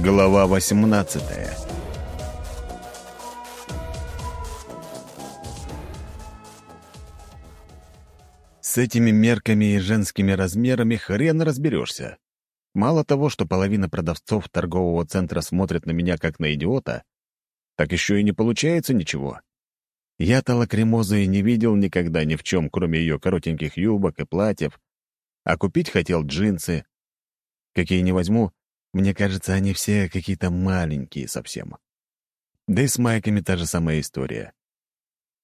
Глава 18 С этими мерками и женскими размерами хрен разберешься. Мало того, что половина продавцов торгового центра смотрят на меня как на идиота, так еще и не получается ничего. Я-то лакримозы не видел никогда ни в чем, кроме ее коротеньких юбок и платьев, а купить хотел джинсы. Какие не возьму, мне кажется, они все какие-то маленькие совсем. Да и с майками та же самая история.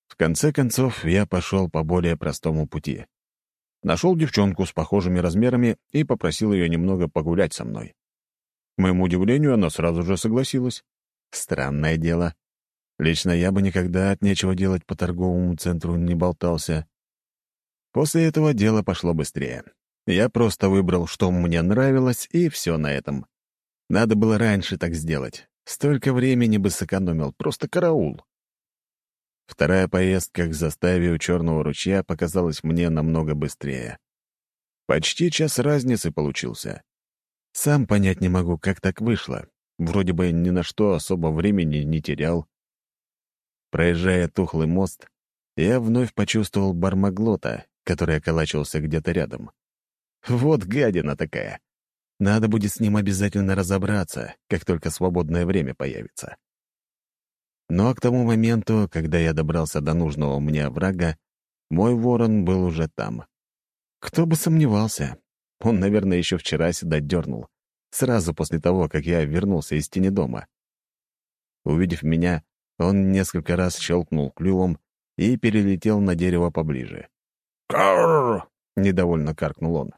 В конце концов, я пошел по более простому пути. Нашел девчонку с похожими размерами и попросил ее немного погулять со мной. К моему удивлению, она сразу же согласилась. Странное дело. Лично я бы никогда от нечего делать по торговому центру не болтался. После этого дело пошло быстрее. Я просто выбрал, что мне нравилось, и все на этом. Надо было раньше так сделать. Столько времени бы сэкономил, просто караул. Вторая поездка к заставе у Черного ручья показалась мне намного быстрее. Почти час разницы получился. Сам понять не могу, как так вышло. Вроде бы ни на что особо времени не терял. Проезжая тухлый мост, я вновь почувствовал бармаглота, который околачивался где-то рядом. Вот гадина такая. Надо будет с ним обязательно разобраться, как только свободное время появится. Но к тому моменту, когда я добрался до нужного мне врага, мой ворон был уже там. Кто бы сомневался. Он, наверное, еще вчера сюда дернул, сразу после того, как я вернулся из тени дома. Увидев меня, он несколько раз щелкнул клювом и перелетел на дерево поближе. «Карр!» — недовольно каркнул он.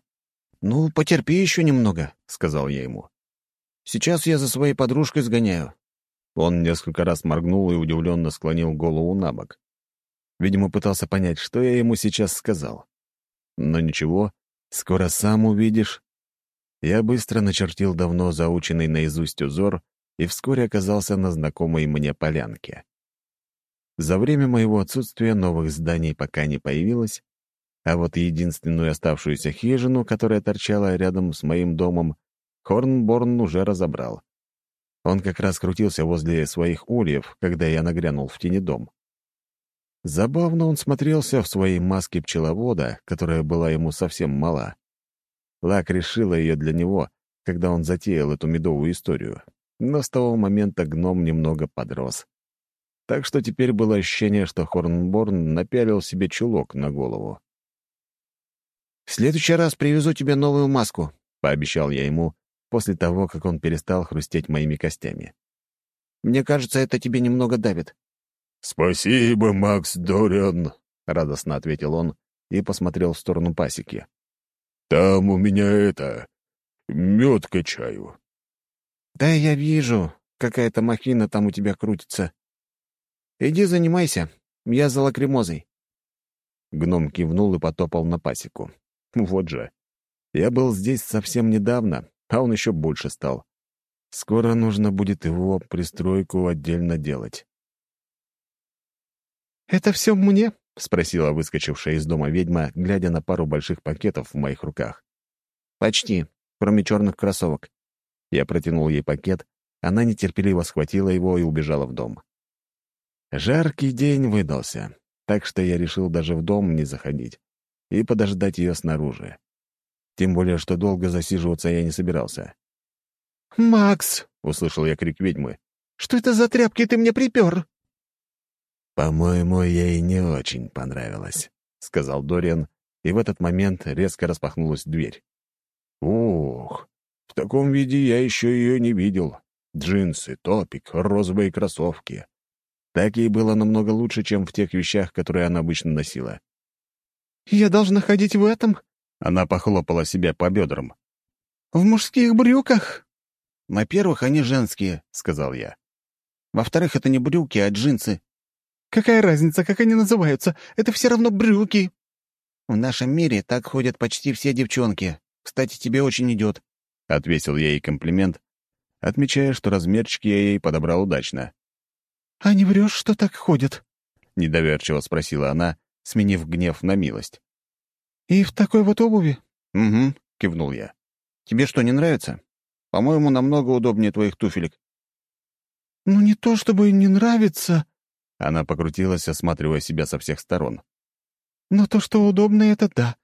«Ну, потерпи еще немного», — сказал я ему. «Сейчас я за своей подружкой сгоняю». Он несколько раз моргнул и удивленно склонил голову на бок. Видимо, пытался понять, что я ему сейчас сказал. Но ничего, скоро сам увидишь. Я быстро начертил давно заученный наизусть узор и вскоре оказался на знакомой мне полянке. За время моего отсутствия новых зданий пока не появилось, а вот единственную оставшуюся хижину, которая торчала рядом с моим домом, Хорнборн уже разобрал. Он как раз крутился возле своих ульев, когда я нагрянул в тени дом. Забавно он смотрелся в своей маске пчеловода, которая была ему совсем мала. Лак решила ее для него, когда он затеял эту медовую историю. Но с того момента гном немного подрос. Так что теперь было ощущение, что Хорнборн напялил себе чулок на голову. «В следующий раз привезу тебе новую маску», — пообещал я ему после того, как он перестал хрустеть моими костями. «Мне кажется, это тебе немного давит». «Спасибо, Макс Дориан», — радостно ответил он и посмотрел в сторону пасеки. «Там у меня это... мед качаю». «Да я вижу, какая-то махина там у тебя крутится. Иди занимайся, я за лакримозой». Гном кивнул и потопал на пасеку. Вот же. Я был здесь совсем недавно, а он еще больше стал. Скоро нужно будет его пристройку отдельно делать. «Это все мне?» — спросила выскочившая из дома ведьма, глядя на пару больших пакетов в моих руках. «Почти, кроме черных кроссовок». Я протянул ей пакет, она нетерпеливо схватила его и убежала в дом. Жаркий день выдался, так что я решил даже в дом не заходить и подождать ее снаружи. Тем более, что долго засиживаться я не собирался. «Макс!» — услышал я крик ведьмы. «Что это за тряпки ты мне припер?» «По-моему, ей не очень понравилось», — сказал Дориан, и в этот момент резко распахнулась дверь. «Ух, в таком виде я еще ее не видел. Джинсы, топик, розовые кроссовки. Так ей было намного лучше, чем в тех вещах, которые она обычно носила. «Я должна ходить в этом?» Она похлопала себя по бедрам. «В мужских брюках?» «Во-первых, они женские», — сказал я. «Во-вторых, это не брюки, а джинсы». «Какая разница, как они называются? Это все равно брюки». «В нашем мире так ходят почти все девчонки. Кстати, тебе очень идет», — отвесил я ей комплимент, отмечая, что размерчики я ей подобрал удачно. «А не врешь, что так ходят?» — недоверчиво спросила она, сменив гнев на милость. «И в такой вот обуви?» «Угу», — кивнул я. «Тебе что, не нравится?» По-моему, намного удобнее твоих туфелек». «Ну не то чтобы не нравится...» Она покрутилась, осматривая себя со всех сторон. «Но то, что удобно, это да.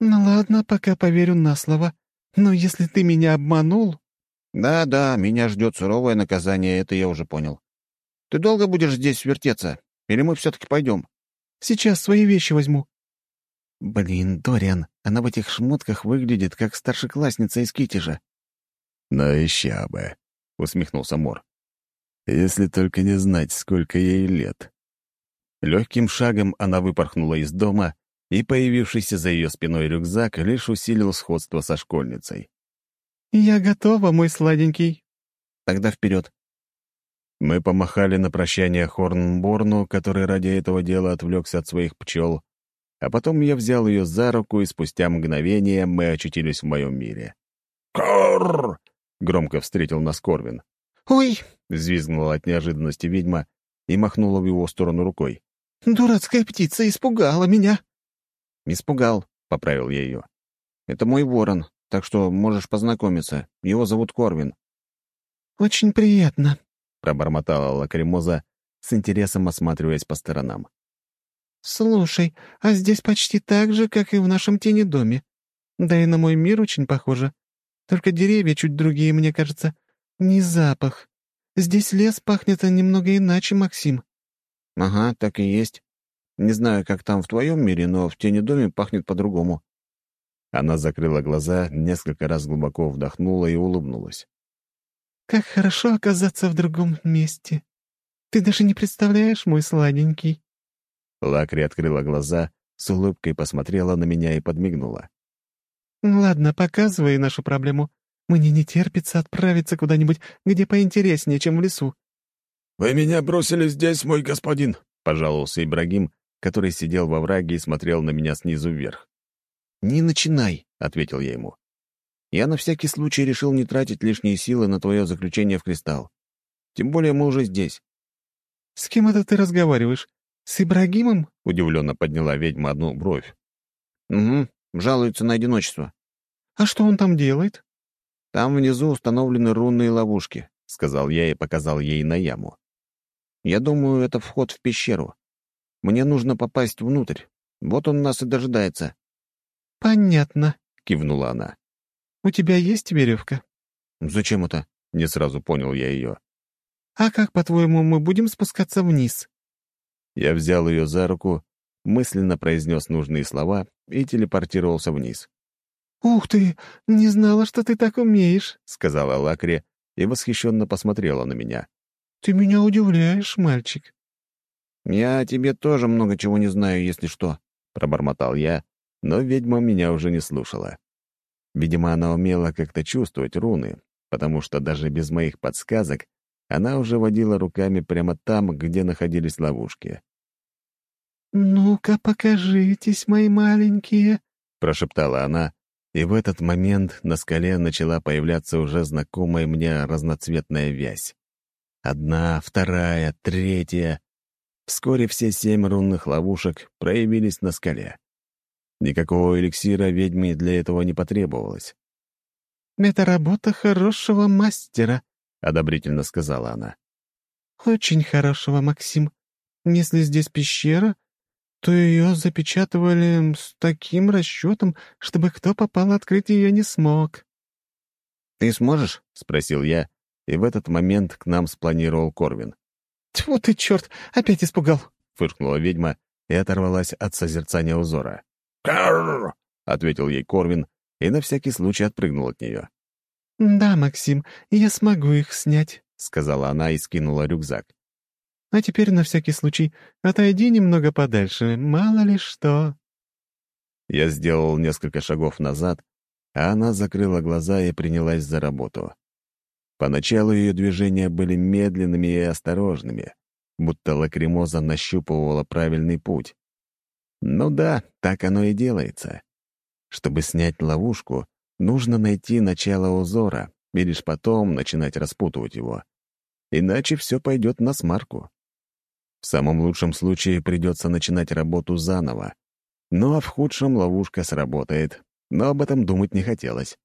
Ну ладно, пока поверю на слово. Но если ты меня обманул...» «Да-да, меня ждет суровое наказание, это я уже понял. Ты долго будешь здесь вертеться? Или мы все-таки пойдем?» «Сейчас свои вещи возьму». «Блин, Дориан, она в этих шмотках выглядит, как старшеклассница из Китежа». «Ну еще бы», — усмехнулся Мор. «Если только не знать, сколько ей лет». Легким шагом она выпорхнула из дома, и появившийся за ее спиной рюкзак лишь усилил сходство со школьницей. «Я готова, мой сладенький». «Тогда вперед. Мы помахали на прощание Хорнборну, который ради этого дела отвлекся от своих пчел, а потом я взял ее за руку, и спустя мгновение мы очутились в моем мире. «Корр!» — громко встретил нас Корвин. «Ой!» — взвизгнула от неожиданности ведьма и махнула в его сторону рукой. «Дурацкая птица испугала меня!» «Испугал», — поправил я ее. «Это мой ворон, так что можешь познакомиться. Его зовут Корвин». «Очень приятно», — пробормотала Лакримоза, с интересом осматриваясь по сторонам. «Слушай, а здесь почти так же, как и в нашем тени доме. Да и на мой мир очень похоже. Только деревья чуть другие, мне кажется. Не запах. Здесь лес пахнет немного иначе, Максим». «Ага, так и есть. Не знаю, как там в твоем мире, но в тени доме пахнет по-другому». Она закрыла глаза, несколько раз глубоко вдохнула и улыбнулась. Как хорошо оказаться в другом месте. Ты даже не представляешь, мой сладенький». Лакри открыла глаза, с улыбкой посмотрела на меня и подмигнула. «Ладно, показывай нашу проблему. Мне не терпится отправиться куда-нибудь, где поинтереснее, чем в лесу». «Вы меня бросили здесь, мой господин», — пожаловался Ибрагим, который сидел во враге и смотрел на меня снизу вверх. «Не начинай», — ответил я ему. Я на всякий случай решил не тратить лишние силы на твое заключение в кристалл. Тем более мы уже здесь». «С кем это ты разговариваешь? С Ибрагимом?» — удивленно подняла ведьма одну бровь. «Угу, жалуется на одиночество». «А что он там делает?» «Там внизу установлены рунные ловушки», — сказал я и показал ей на яму. «Я думаю, это вход в пещеру. Мне нужно попасть внутрь. Вот он нас и дожидается». «Понятно», — кивнула она. «У тебя есть веревка?» «Зачем это?» — не сразу понял я ее. «А как, по-твоему, мы будем спускаться вниз?» Я взял ее за руку, мысленно произнес нужные слова и телепортировался вниз. «Ух ты! Не знала, что ты так умеешь!» — сказала Лакри и восхищенно посмотрела на меня. «Ты меня удивляешь, мальчик». «Я о тебе тоже много чего не знаю, если что», — пробормотал я, но ведьма меня уже не слушала. Видимо, она умела как-то чувствовать руны, потому что даже без моих подсказок она уже водила руками прямо там, где находились ловушки. «Ну-ка, покажитесь, мои маленькие», — прошептала она, и в этот момент на скале начала появляться уже знакомая мне разноцветная вязь. Одна, вторая, третья. Вскоре все семь рунных ловушек проявились на скале. Никакого эликсира ведьме для этого не потребовалось. «Это работа хорошего мастера», — одобрительно сказала она. «Очень хорошего, Максим. Если здесь пещера, то ее запечатывали с таким расчетом, чтобы кто попал открыть ее не смог». «Ты сможешь?» — спросил я, и в этот момент к нам спланировал Корвин. «Тьфу ты, черт, опять испугал!» — фыркнула ведьма и оторвалась от созерцания узора. «Карр!» — ответил ей Корвин и на всякий случай отпрыгнул от нее. «Да, Максим, я смогу их снять», — сказала она и скинула рюкзак. «А теперь на всякий случай отойди немного подальше, мало ли что». Я сделал несколько шагов назад, а она закрыла глаза и принялась за работу. Поначалу ее движения были медленными и осторожными, будто лакримоза нащупывала правильный путь. Ну да, так оно и делается. Чтобы снять ловушку, нужно найти начало узора и лишь потом начинать распутывать его. Иначе все пойдет на смарку. В самом лучшем случае придется начинать работу заново. Ну а в худшем ловушка сработает, но об этом думать не хотелось.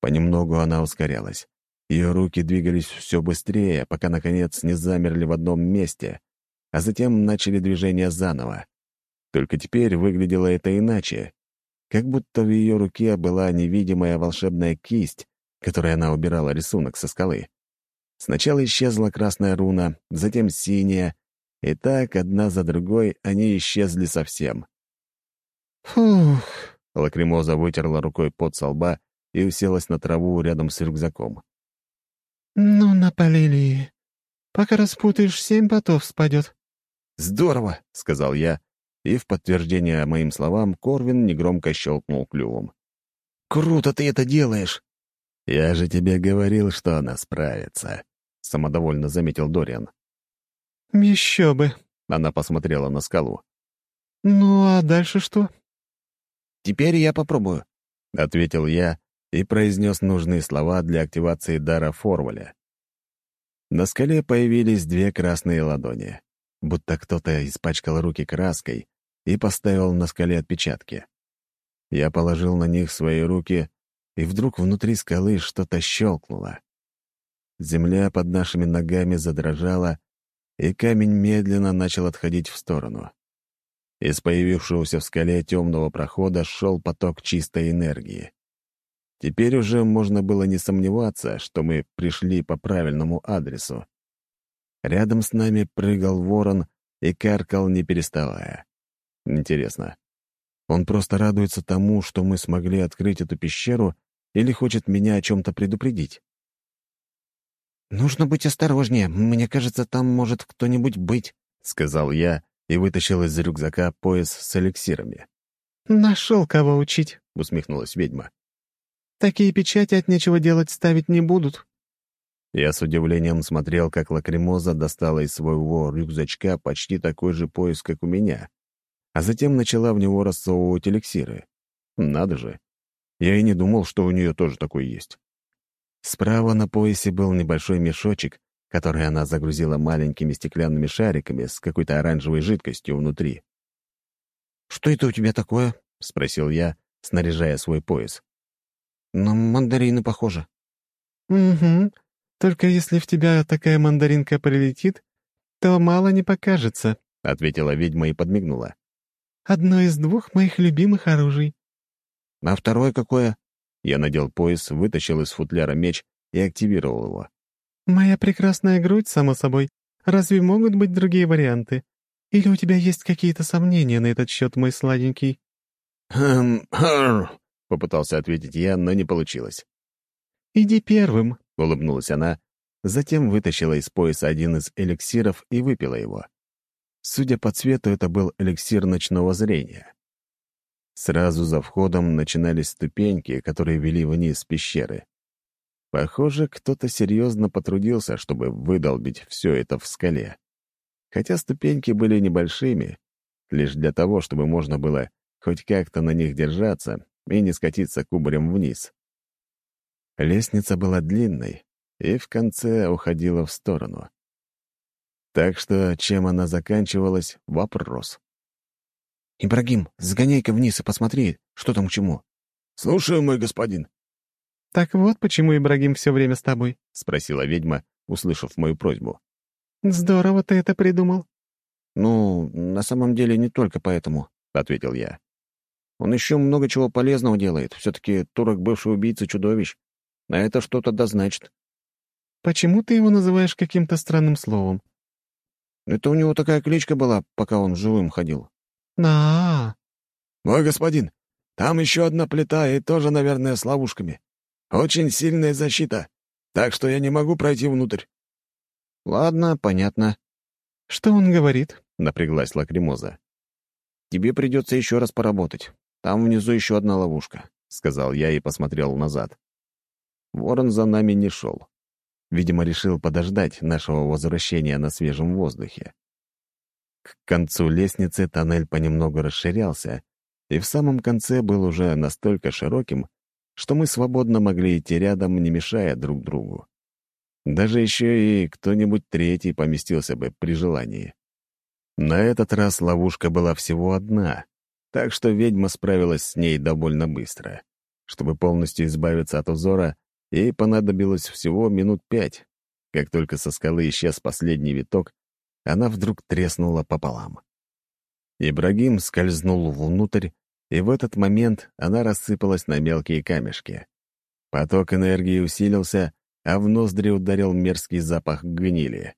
Понемногу она ускорялась. Ее руки двигались все быстрее, пока, наконец, не замерли в одном месте, а затем начали движение заново. Только теперь выглядело это иначе, как будто в ее руке была невидимая волшебная кисть, которой она убирала рисунок со скалы. Сначала исчезла красная руна, затем синяя, и так, одна за другой, они исчезли совсем. «Фух!» — Лакримоза вытерла рукой пот со лба и уселась на траву рядом с рюкзаком. «Ну, напалили. Пока распутаешь, семь потов спадет». «Здорово!» — сказал я, и в подтверждение моим словам Корвин негромко щелкнул клювом. «Круто ты это делаешь!» «Я же тебе говорил, что она справится», — самодовольно заметил Дориан. «Еще бы!» — она посмотрела на скалу. «Ну, а дальше что?» «Теперь я попробую», — ответил я и произнес нужные слова для активации дара Форваля. На скале появились две красные ладони, будто кто-то испачкал руки краской и поставил на скале отпечатки. Я положил на них свои руки, и вдруг внутри скалы что-то щелкнуло. Земля под нашими ногами задрожала, и камень медленно начал отходить в сторону. Из появившегося в скале темного прохода шел поток чистой энергии. Теперь уже можно было не сомневаться, что мы пришли по правильному адресу. Рядом с нами прыгал ворон и каркал, не переставая. Интересно, он просто радуется тому, что мы смогли открыть эту пещеру, или хочет меня о чем-то предупредить? «Нужно быть осторожнее. Мне кажется, там может кто-нибудь быть», — сказал я и вытащил из рюкзака пояс с эликсирами. «Нашел кого учить», — усмехнулась ведьма. «Такие печати от нечего делать ставить не будут». Я с удивлением смотрел, как лакримоза достала из своего рюкзачка почти такой же пояс, как у меня, а затем начала в него рассовывать эликсиры. Надо же. Я и не думал, что у нее тоже такой есть. Справа на поясе был небольшой мешочек, который она загрузила маленькими стеклянными шариками с какой-то оранжевой жидкостью внутри. «Что это у тебя такое?» — спросил я, снаряжая свой пояс. «На мандарины похоже». «Угу. Только если в тебя такая мандаринка прилетит, то мало не покажется», — ответила ведьма и подмигнула. «Одно из двух моих любимых оружий». «А второе какое?» Я надел пояс, вытащил из футляра меч и активировал его. «Моя прекрасная грудь, само собой. Разве могут быть другие варианты? Или у тебя есть какие-то сомнения на этот счет, мой сладенький?» «Хм, хм», — попытался ответить я, но не получилось. «Иди первым», — улыбнулась она, затем вытащила из пояса один из эликсиров и выпила его. Судя по цвету, это был эликсир ночного зрения. Сразу за входом начинались ступеньки, которые вели вниз пещеры. Похоже, кто-то серьезно потрудился, чтобы выдолбить все это в скале. Хотя ступеньки были небольшими, лишь для того, чтобы можно было хоть как-то на них держаться и не скатиться кубарем вниз. Лестница была длинной и в конце уходила в сторону. Так что чем она заканчивалась — вопрос. «Ибрагим, сгоняй-ка вниз и посмотри, что там к чему». «Слушаю, мой господин». «Так вот почему Ибрагим все время с тобой?» — спросила ведьма, услышав мою просьбу. «Здорово ты это придумал». «Ну, на самом деле не только поэтому», — ответил я. «Он еще много чего полезного делает. Все-таки турок бывший убийца чудовищ. А это что-то да значит». «Почему ты его называешь каким-то странным словом?» «Это у него такая кличка была, пока он живым ходил». «А-а-а!» «Мой господин, там еще одна плита и тоже, наверное, с ловушками. Очень сильная защита, так что я не могу пройти внутрь». «Ладно, понятно». «Что он говорит?» — напряглась лакримоза. «Тебе придется еще раз поработать. Там внизу еще одна ловушка», — сказал я и посмотрел назад. Ворон за нами не шел. Видимо, решил подождать нашего возвращения на свежем воздухе. К концу лестницы тоннель понемногу расширялся, и в самом конце был уже настолько широким, что мы свободно могли идти рядом, не мешая друг другу. Даже еще и кто-нибудь третий поместился бы при желании. На этот раз ловушка была всего одна, так что ведьма справилась с ней довольно быстро. Чтобы полностью избавиться от узора, ей понадобилось всего минут пять. Как только со скалы исчез последний виток, она вдруг треснула пополам. Ибрагим скользнул внутрь, и в этот момент она рассыпалась на мелкие камешки. Поток энергии усилился, а в ноздри ударил мерзкий запах гнили.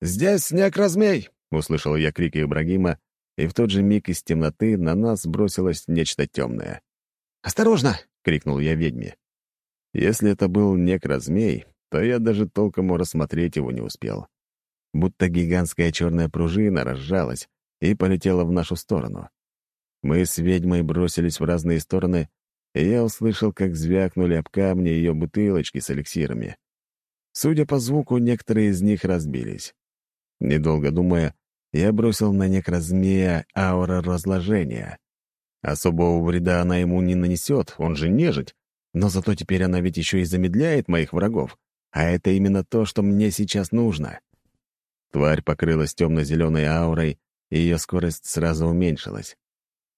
«Здесь некрозмей!» — услышал я крики Ибрагима, и в тот же миг из темноты на нас бросилось нечто темное. «Осторожно!» — крикнул я ведьме. Если это был некрозмей, то я даже толком рассмотреть его не успел. Будто гигантская черная пружина разжалась и полетела в нашу сторону. Мы с ведьмой бросились в разные стороны, и я услышал, как звякнули об камни ее бутылочки с эликсирами. Судя по звуку, некоторые из них разбились. Недолго думая, я бросил на некрозмея аура разложения. Особого вреда она ему не нанесет, он же нежить, но зато теперь она ведь еще и замедляет моих врагов, а это именно то, что мне сейчас нужно. Тварь покрылась темно-зеленой аурой, и ее скорость сразу уменьшилась.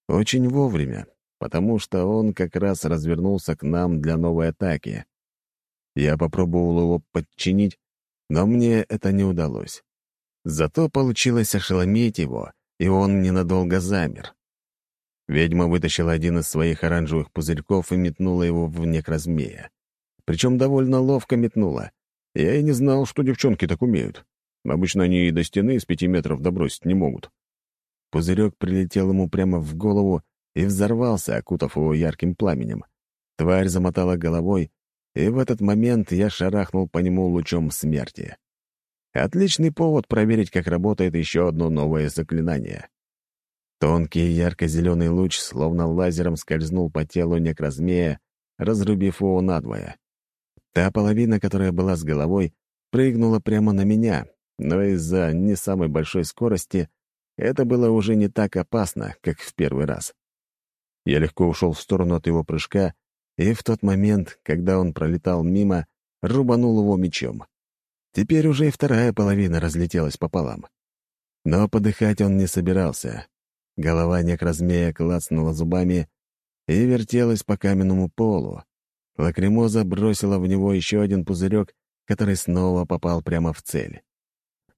Очень вовремя, потому что он как раз развернулся к нам для новой атаки. Я попробовал его подчинить, но мне это не удалось. Зато получилось ошеломить его, и он ненадолго замер. Ведьма вытащила один из своих оранжевых пузырьков и метнула его в некрозмея. Причем довольно ловко метнула. Я и не знал, что девчонки так умеют. Обычно они и до стены с пяти метров добросить не могут. Пузырек прилетел ему прямо в голову и взорвался, окутав его ярким пламенем. Тварь замотала головой, и в этот момент я шарахнул по нему лучом смерти. Отличный повод проверить, как работает еще одно новое заклинание. Тонкий ярко-зеленый луч словно лазером скользнул по телу некрозмея, разрубив его надвое. Та половина, которая была с головой, прыгнула прямо на меня, но из-за не самой большой скорости это было уже не так опасно, как в первый раз. Я легко ушел в сторону от его прыжка, и в тот момент, когда он пролетал мимо, рубанул его мечом. Теперь уже и вторая половина разлетелась пополам. Но подыхать он не собирался. Голова некрозмея клацнула зубами и вертелась по каменному полу. Лакримоза бросила в него еще один пузырек, который снова попал прямо в цель.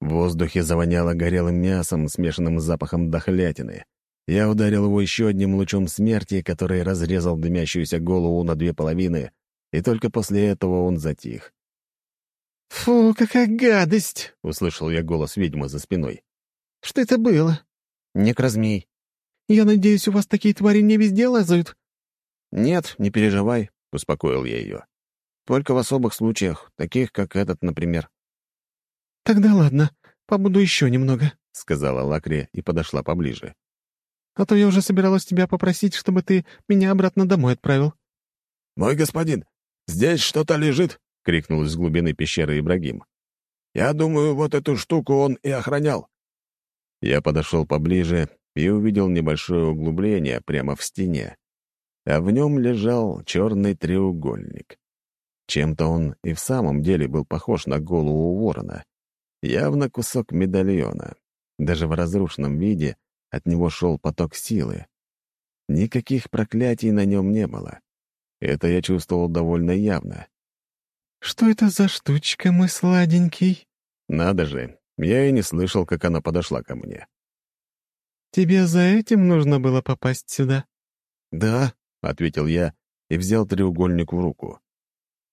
В воздухе завоняло горелым мясом, смешанным с запахом дохлятины. Я ударил его еще одним лучом смерти, который разрезал дымящуюся голову на две половины, и только после этого он затих. «Фу, какая гадость!» — услышал я голос ведьмы за спиной. «Что это было?» «Некрозмей». «Я надеюсь, у вас такие твари не везде лазают?» «Нет, не переживай», — успокоил я ее. «Только в особых случаях, таких, как этот, например». «Тогда ладно, побуду еще немного», — сказала Лакри и подошла поближе. «А то я уже собиралась тебя попросить, чтобы ты меня обратно домой отправил». «Мой господин, здесь что-то лежит», — крикнул из глубины пещеры Ибрагим. «Я думаю, вот эту штуку он и охранял». Я подошел поближе и увидел небольшое углубление прямо в стене, а в нем лежал черный треугольник. Чем-то он и в самом деле был похож на голову ворона. Явно кусок медальона. Даже в разрушенном виде от него шел поток силы. Никаких проклятий на нем не было. Это я чувствовал довольно явно. «Что это за штучка, мой сладенький?» Надо же, я и не слышал, как она подошла ко мне. «Тебе за этим нужно было попасть сюда?» «Да», — ответил я и взял треугольник в руку.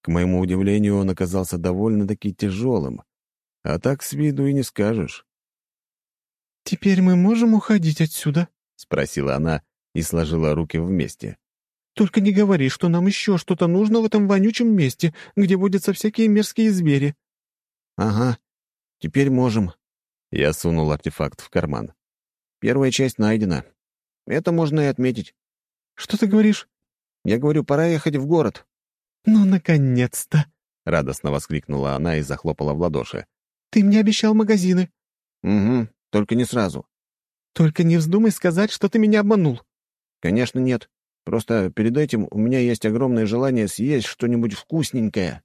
К моему удивлению, он оказался довольно-таки тяжелым, а так с виду и не скажешь. «Теперь мы можем уходить отсюда?» — спросила она и сложила руки вместе. Только не говори, что нам еще что-то нужно в этом вонючем месте, где водятся всякие мерзкие звери». «Ага, теперь можем». Я сунул артефакт в карман. «Первая часть найдена. Это можно и отметить». «Что ты говоришь?» «Я говорю, пора ехать в город». «Ну, наконец-то!» — радостно воскликнула она и захлопала в ладоши. «Ты мне обещал магазины». «Угу, только не сразу». «Только не вздумай сказать, что ты меня обманул». «Конечно нет. Просто перед этим у меня есть огромное желание съесть что-нибудь вкусненькое».